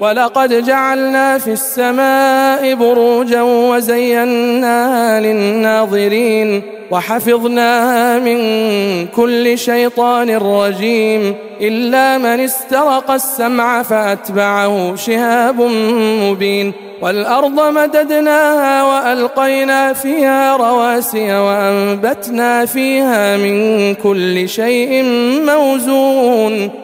ولقد جعلنا في السماء بروجا وزيناها للناظرين وحفظناها من كل شيطان رجيم إلا من استرق السمع فأتبعه شهاب مبين والأرض مددناها وألقينا فيها رواسي وأنبتنا فيها من كل شيء موزون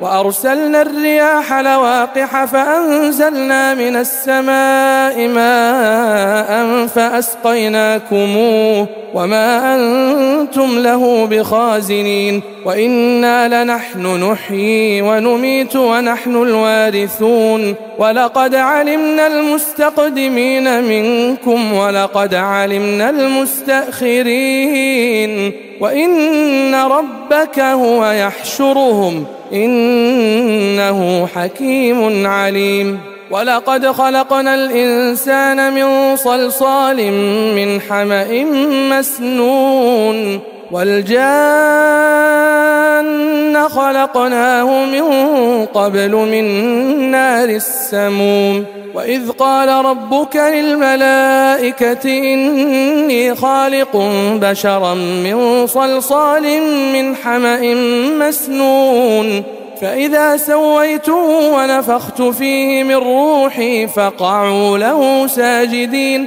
وأرسلنا الرياح لواقح فأنزلنا من السماء ماء فأسقيناكموه وما أنتم له بخازنين وإنا لنحن نحيي ونميت ونحن الوارثون. ولقد علمنا المستقدمين منكم ولقد علمنا المستأخرين. وإن ربك هو يحشرهم. إنه حكيم عليم. ولقد خلقنا الإنسان من صلصال من حمأ مسنون. والجان خلقناه من قبل من نار السموم. وإذ قال ربك للملائكة إني خالق بشرا من صلصال من حمأ مسنون. فإذا سويته ونفخت فيه من روحي فقعوا له ساجدين.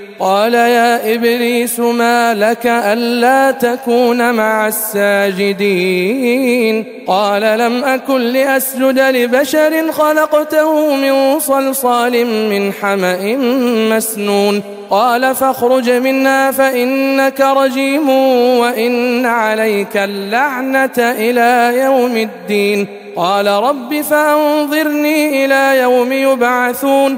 قال يا إبليس ما لك ألا تكون مع الساجدين؟ قال لم أكن لأسجد لبشر خلقته من صلصال من حمأ مسنون. قال فاخرج منا فإنك رجيم وإن عليك اللعنة إلى يوم الدين. قال رب فأنظرني إلى يوم يبعثون.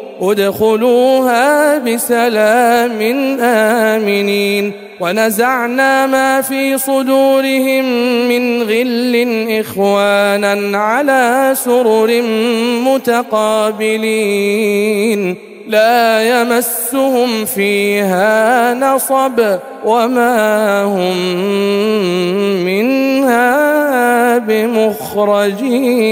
ادخلوها بسلام آمنين ونزعنا ما في صدورهم من غل إخوانا على سرر متقابلين لا يمسهم فيها نصب وما هم منها بمخرجين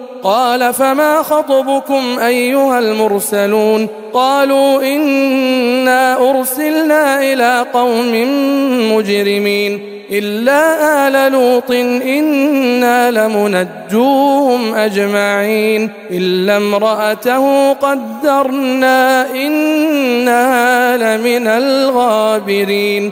قال فما خطبكم أيها المرسلون قالوا إنا أرسلنا إلى قوم مجرمين إلا آل لوط إنا لمنجوهم أجمعين إلا امرأته قدرنا إنها لمن الغابرين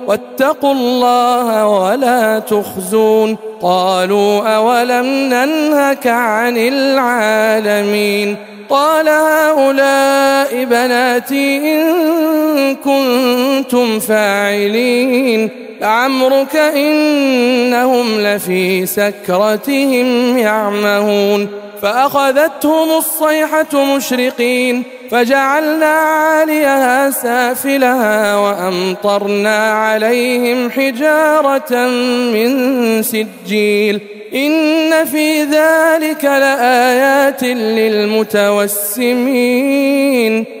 واتقوا الله ولا تخزون. قالوا أولم ننهك عن العالمين. قال هؤلاء بناتي إن كنتم فاعلين. لعمرك إنهم لفي سكرتهم يعمهون. فأخذتهم الصيحة مشرقين. فجعلنا عاليها سافلها وأمطرنا عليهم حجارة من سجيل. إن في ذلك لآيات للمتوسمين.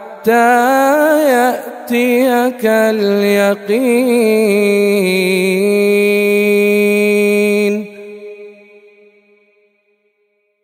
حتى يأتيك اليقين.